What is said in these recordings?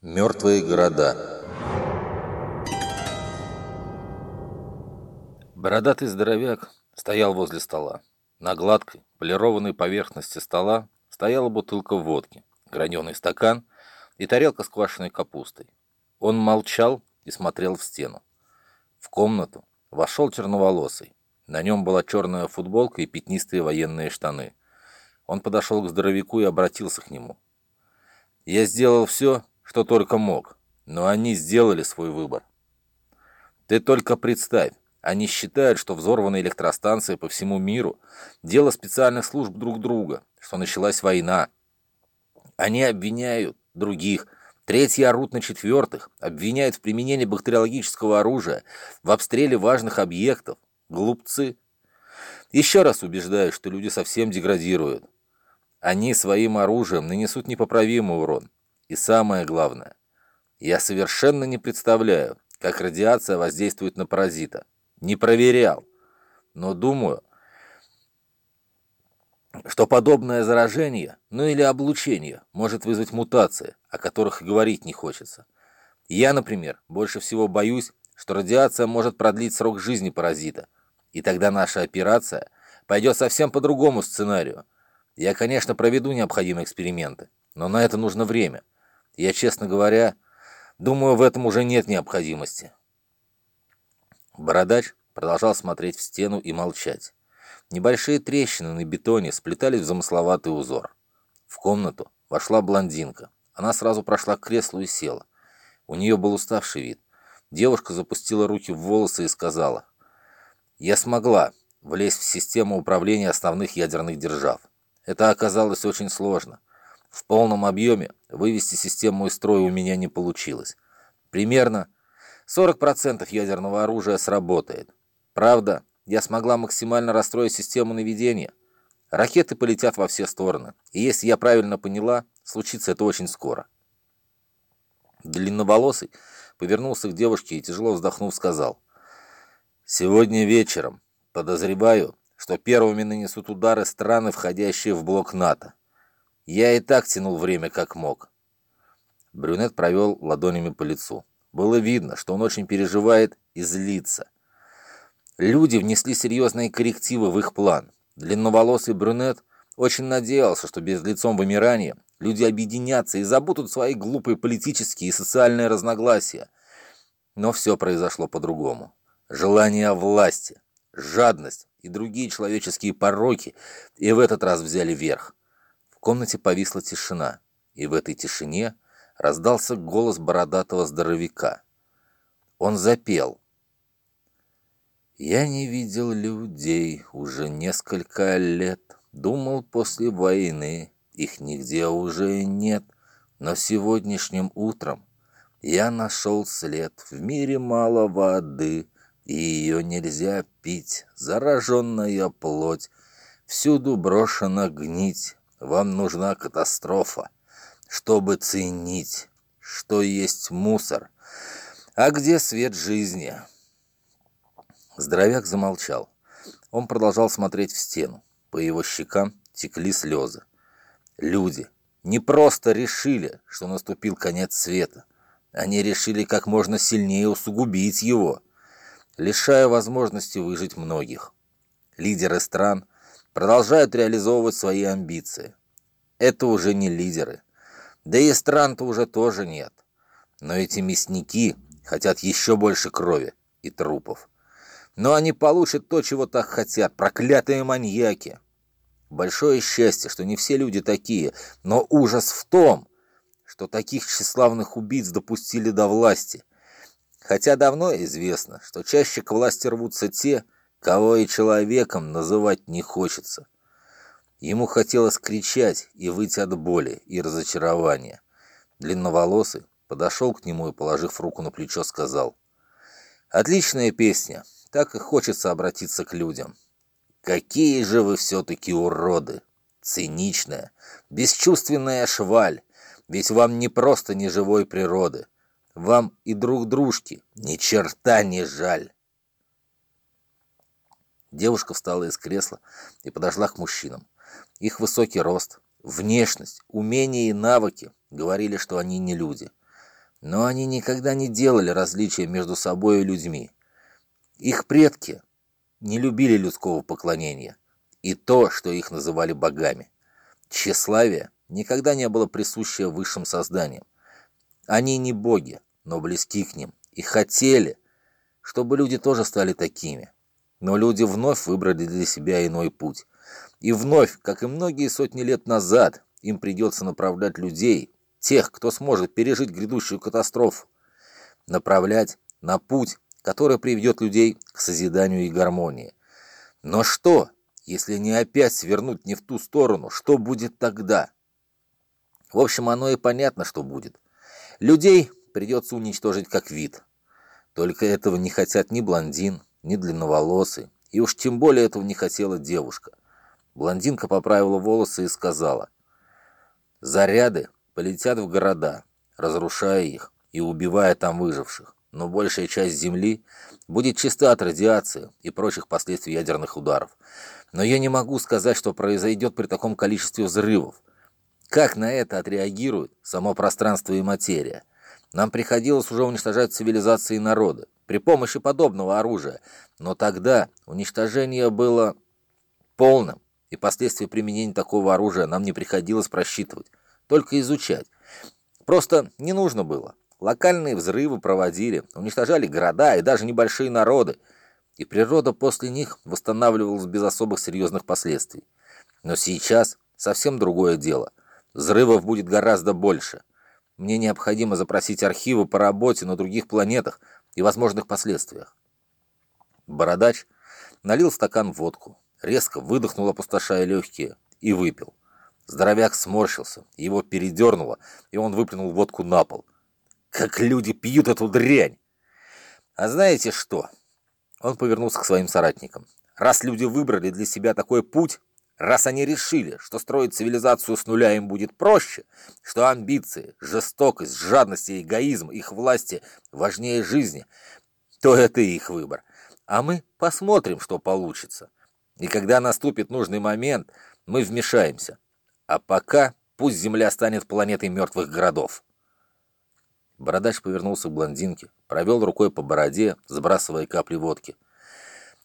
Мертвые города. Бородатый здоровяк стоял возле стола. На гладкой, полированной поверхности стола стояла бутылка водки, граненый стакан и тарелка с квашеной капустой. Он молчал и смотрел в стену. В комнату вошел черноволосый. На нем была черная футболка и пятнистые военные штаны. Он подошел к здоровяку и обратился к нему. «Я сделал все, что только мог, но они сделали свой выбор. Ты только представь, они считают, что взорванные электростанции по всему миру – дело специальных служб друг друга, что началась война. Они обвиняют других, третьи орут на четвертых, обвиняют в применении бактериологического оружия, в обстреле важных объектов. Глупцы. Еще раз убеждаю, что люди совсем деградируют. Они своим оружием нанесут непоправимый урон. И самое главное, я совершенно не представляю, как радиация воздействует на паразита. Не проверял. Но думаю, что подобное заражение, ну или облучение, может вызвать мутации, о которых и говорить не хочется. Я, например, больше всего боюсь, что радиация может продлить срок жизни паразита, и тогда наша операция пойдет совсем по другому сценарию. Я, конечно, проведу необходимые эксперименты, но на это нужно время. Я, честно говоря, думаю, в этом уже нет необходимости. Бородач продолжал смотреть в стену и молчать. Небольшие трещины на бетоне сплетались в замысловатый узор. В комнату вошла блондинка. Она сразу прошла к креслу и села. У нее был уставший вид. Девушка запустила руки в волосы и сказала, «Я смогла влезть в систему управления основных ядерных держав. Это оказалось очень сложно. В полном объеме вывести систему из строя у меня не получилось. Примерно 40% ядерного оружия сработает. Правда, я смогла максимально расстроить систему наведения. Ракеты полетят во все стороны. И если я правильно поняла, случится это очень скоро. Длинноволосый повернулся к девушке и, тяжело вздохнув, сказал. «Сегодня вечером, подозреваю, что первыми нанесут удары страны, входящие в блок НАТО. Я и так тянул время как мог. Брюнет провел ладонями по лицу. Было видно, что он очень переживает и злится. Люди внесли серьезные коррективы в их план. Длинноволосый брюнет очень надеялся, что без лицом вымирания люди объединятся и забудут свои глупые политические и социальные разногласия. Но все произошло по-другому. Желание власти, жадность и другие человеческие пороки и в этот раз взяли верх. В комнате повисла тишина, и в этой тишине раздался голос бородатого здоровяка. Он запел. «Я не видел людей уже несколько лет, думал после войны, их нигде уже нет, но сегодняшним утром я нашел след, в мире мало воды, и ее нельзя пить, зараженная плоть, всюду брошена гнить, вам нужна катастрофа, чтобы ценить, что есть мусор. А где свет жизни?» Здоровяк замолчал. Он продолжал смотреть в стену. По его щекам текли слезы. Люди не просто решили, что наступил конец света. Они решили как можно сильнее усугубить его, лишая возможности выжить многих. Лидеры стран – продолжают реализовывать свои амбиции. Это уже не лидеры. Да и стран-то уже тоже нет. Но эти мясники хотят еще больше крови и трупов. Но они получат то, чего так хотят, проклятые маньяки. Большое счастье, что не все люди такие, но ужас в том, что таких тщеславных убийц допустили до власти. Хотя давно известно, что чаще к власти рвутся те, кого и человеком называть не хочется. Ему хотелось кричать и выйти от боли и разочарования. Длинноволосый подошел к нему и, положив руку на плечо, сказал, «Отличная песня, так и хочется обратиться к людям. Какие же вы все-таки уроды! Циничная, бесчувственная шваль, ведь вам не просто не живой природы, вам и друг дружки ни черта не жаль». Девушка встала из кресла и подошла к мужчинам. Их высокий рост, внешность, умения и навыки говорили, что они не люди. Но они никогда не делали различия между собой и людьми. Их предки не любили людского поклонения и то, что их называли богами. Тщеславие никогда не было присуще высшим созданиям. Они не боги, но близки к ним, и хотели, чтобы люди тоже стали такими. Но люди вновь выбрали для себя иной путь. И вновь, как и многие сотни лет назад, им придется направлять людей, тех, кто сможет пережить грядущую катастрофу, направлять на путь, который приведет людей к созиданию и гармонии. Но что, если не опять свернуть не в ту сторону, что будет тогда? В общем, оно и понятно, что будет. Людей придется уничтожить как вид. Только этого не хотят ни блондин, ни длинноволосый, и уж тем более этого не хотела девушка. Блондинка поправила волосы и сказала, «Заряды полетят в города, разрушая их и убивая там выживших, но большая часть Земли будет чиста от радиации и прочих последствий ядерных ударов. Но я не могу сказать, что произойдет при таком количестве взрывов. Как на это отреагирует само пространство и материя? Нам приходилось уже уничтожать цивилизации и народы при помощи подобного оружия, но тогда уничтожение было полным, и последствия применения такого оружия нам не приходилось просчитывать, только изучать. Просто не нужно было. Локальные взрывы проводили, уничтожали города и даже небольшие народы, и природа после них восстанавливалась без особых серьезных последствий. Но сейчас совсем другое дело. Взрывов будет гораздо больше. Мне необходимо запросить архивы по работе на других планетах и возможных последствиях. Бородач налил стакан водку, резко выдохнул, опустошая легкие, и выпил. Здоровяк сморщился, его передернуло, и он выплюнул водку на пол. Как люди пьют эту дрянь! А знаете что? Он повернулся к своим соратникам. Раз люди выбрали для себя такой путь, Раз они решили, что строить цивилизацию с нуля им будет проще, что амбиции, жестокость, жадность и эгоизм их власти важнее жизни, то это их выбор. А мы посмотрим, что получится. И когда наступит нужный момент, мы вмешаемся. А пока пусть Земля станет планетой мертвых городов. Бородач повернулся к блондинке, провел рукой по бороде, сбрасывая капли водки.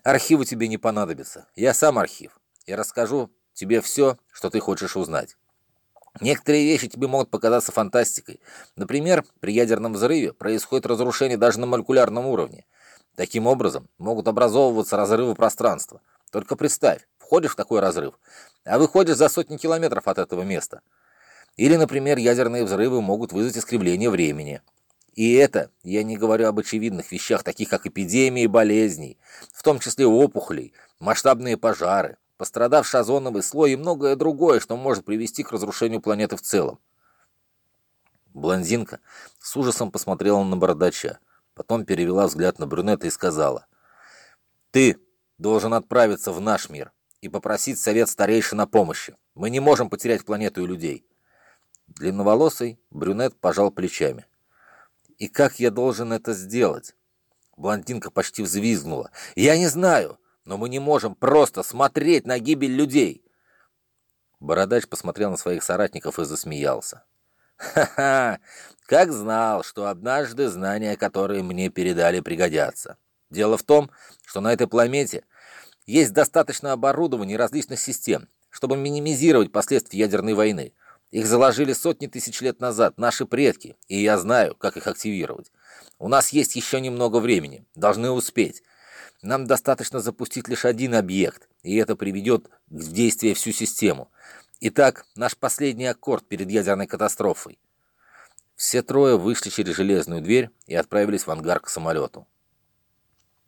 «Архивы тебе не понадобятся. Я сам архив и расскажу тебе все, что ты хочешь узнать. Некоторые вещи тебе могут показаться фантастикой. Например, при ядерном взрыве происходит разрушение даже на молекулярном уровне. Таким образом, могут образовываться разрывы пространства. Только представь, входишь в такой разрыв, а выходишь за сотни километров от этого места. Или, например, ядерные взрывы могут вызвать искривление времени. И это, я не говорю об очевидных вещах, таких как эпидемии болезней, в том числе опухолей, масштабные пожары, пострадавший озоновый слой и многое другое, что может привести к разрушению планеты в целом. Блондинка с ужасом посмотрела на бородача, потом перевела взгляд на брюнета и сказала, «Ты должен отправиться в наш мир и попросить совет старейшин о помощи. Мы не можем потерять планету и людей». Длинноволосый брюнет пожал плечами. «И как я должен это сделать?» Блондинка почти взвизгнула. «Я не знаю но мы не можем просто смотреть на гибель людей. Бородач посмотрел на своих соратников и засмеялся. «Ха-ха! Как знал, что однажды знания, которые мне передали, пригодятся. Дело в том, что на этой планете есть достаточно оборудования различных систем, чтобы минимизировать последствия ядерной войны. Их заложили сотни тысяч лет назад наши предки, и я знаю, как их активировать. У нас есть еще немного времени, должны успеть. Нам достаточно запустить лишь один объект, и это приведет в действие всю систему. Итак, наш последний аккорд перед ядерной катастрофой. Все трое вышли через железную дверь и отправились в ангар к самолету.